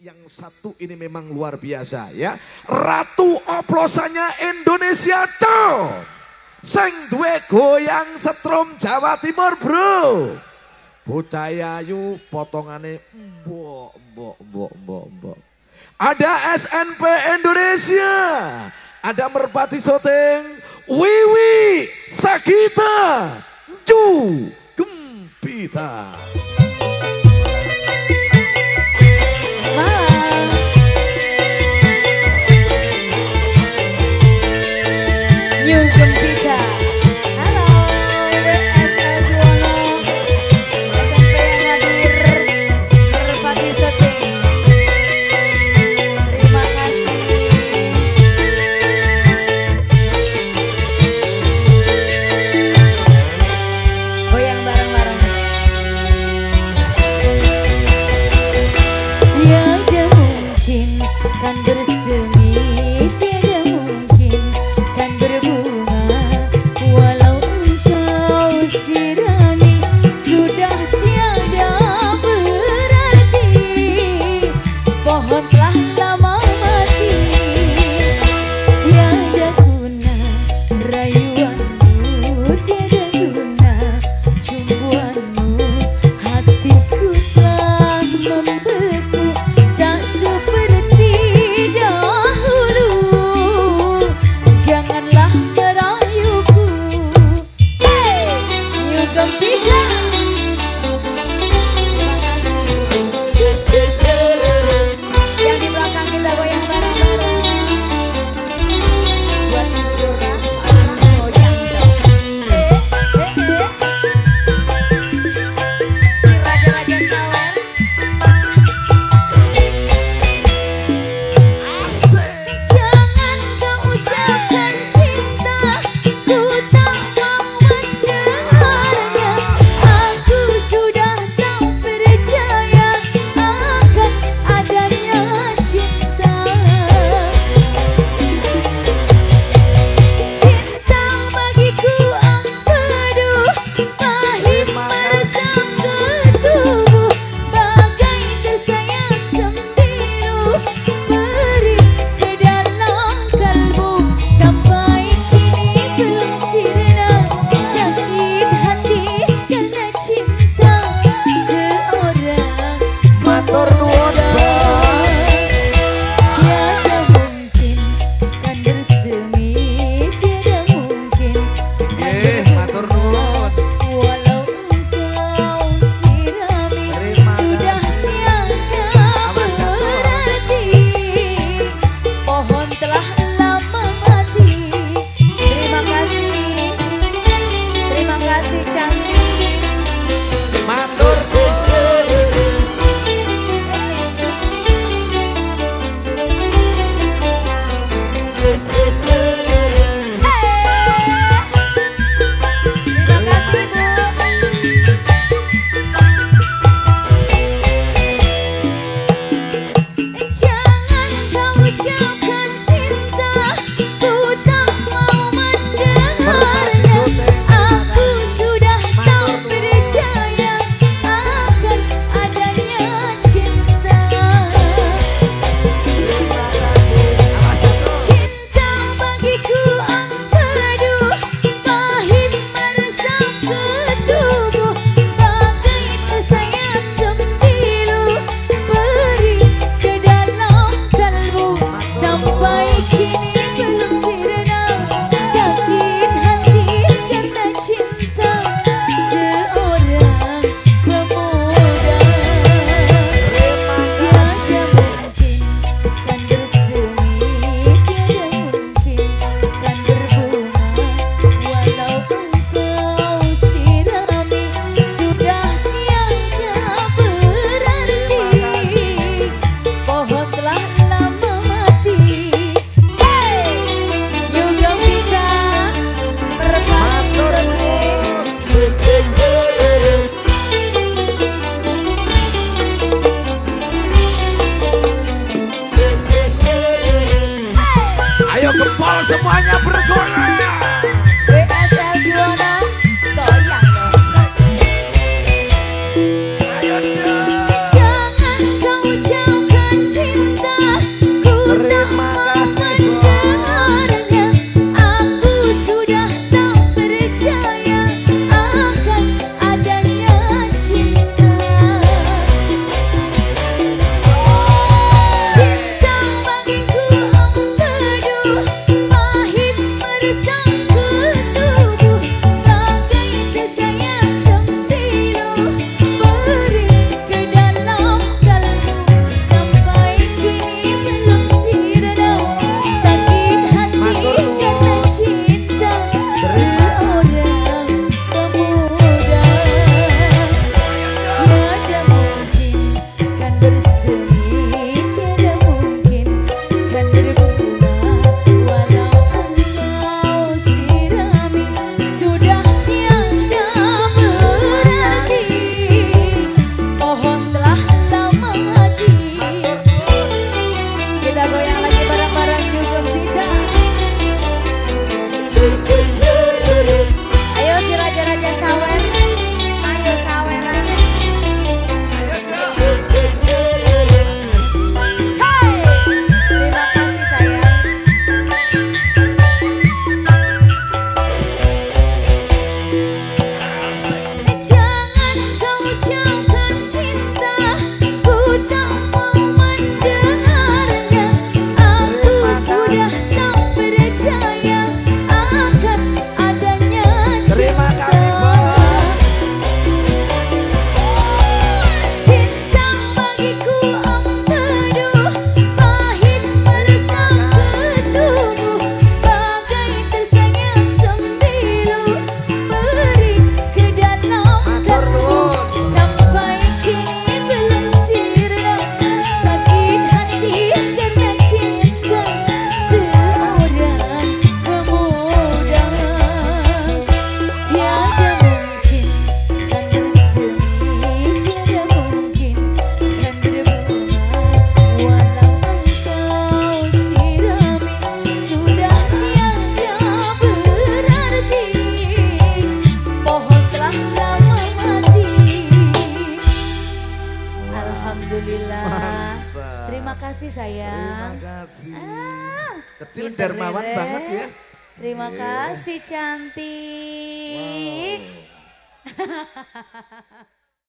yang satu ini memang luar biasa ya. Ratu oplosannya Indonesia tuh. Sing duwe goyang setrum Jawa Timur bro. Bocah ayu potongane mbok mbok mbok mbok mbok. Ada SNP Indonesia. Ada Merpati Soteng. Wiwi Sagita. Ju Gempita. Ayo kepol semuanya bergoyang Alhamdulillah. Mantap. Terima kasih sayang. Terima kasih. Ah, Kecil Pinter dermawan rere. banget ya. Terima yeah. kasih cantik. Wow.